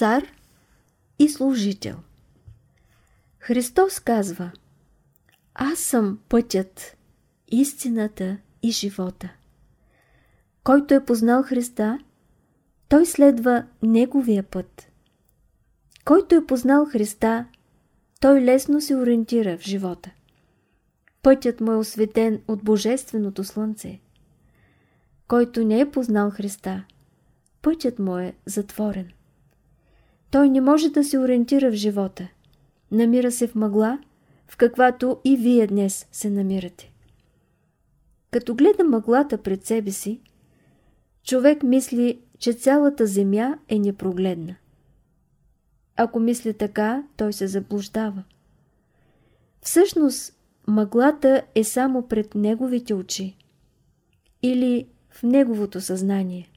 цар и служител. Христос казва Аз съм пътят, истината и живота. Който е познал Христа, той следва Неговия път. Който е познал Христа, той лесно се ориентира в живота. Пътят му е осветен от Божественото Слънце. Който не е познал Христа, пътят му е затворен. Той не може да се ориентира в живота. Намира се в мъгла, в каквато и вие днес се намирате. Като гледа мъглата пред себе си, човек мисли, че цялата земя е непрогледна. Ако мисли така, той се заблуждава. Всъщност, мъглата е само пред неговите очи или в неговото съзнание.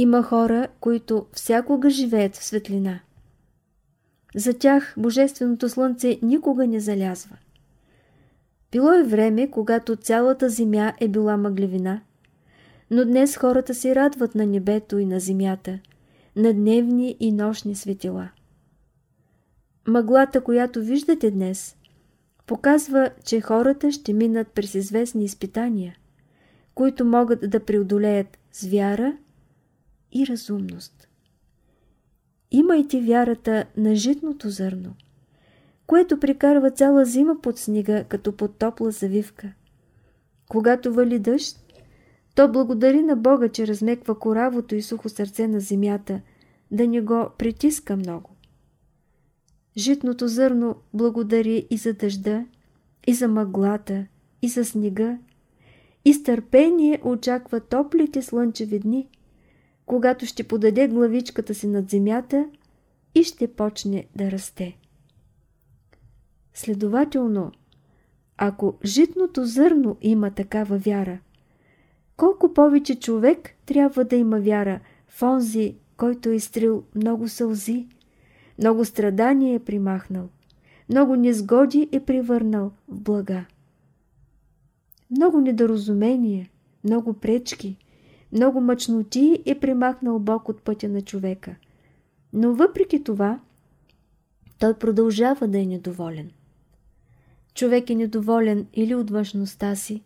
Има хора, които всякога живеят в светлина. За тях Божественото Слънце никога не залязва. Било е време, когато цялата земя е била мъглевина, но днес хората се радват на небето и на земята, на дневни и нощни светила. Мъглата, която виждате днес, показва, че хората ще минат през известни изпитания, които могат да преодолеят с вяра и разумност. Имайте вярата на житното зърно, което прикарва цяла зима под снега, като под топла завивка. Когато вали дъжд, то благодари на Бога, че размеква коравото и сухо сърце на земята, да не го притиска много. Житното зърно благодари и за дъжда, и за мъглата, и за снега, и с търпение очаква топлите слънчеви дни, когато ще подаде главичката си над земята и ще почне да расте. Следователно, ако житното зърно има такава вяра, колко повече човек трябва да има вяра в онзи, който е изтрил много сълзи, много страдания е примахнал, много незгоди е превърнал в блага. Много недоразумение, много пречки, много мъчноти е примахнал Бог от пътя на човека. Но въпреки това, той продължава да е недоволен. Човек е недоволен или от външността си,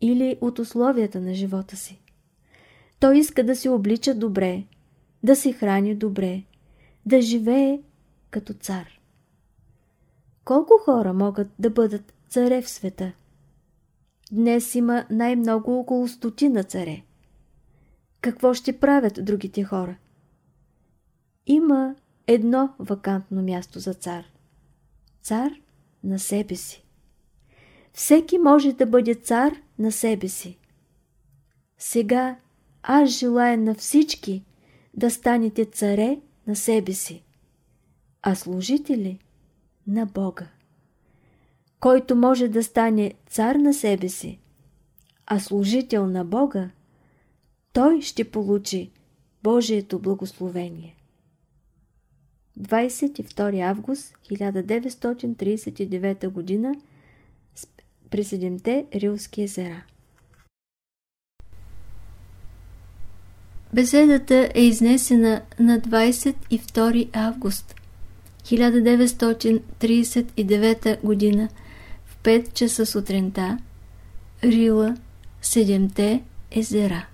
или от условията на живота си. Той иска да се облича добре, да се храни добре, да живее като цар. Колко хора могат да бъдат царе в света? Днес има най-много около стотина царе. Какво ще правят другите хора? Има едно вакантно място за цар. Цар на себе си. Всеки може да бъде цар на себе си. Сега аз желая на всички да станете царе на себе си, а служители на Бога. Който може да стане цар на себе си, а служител на Бога, той ще получи Божието благословение. 22 август 1939 г. при седемте Рилски езера. Беседата е изнесена на 22 август 1939 г. в 5 часа сутринта, Рила, Седемте езера.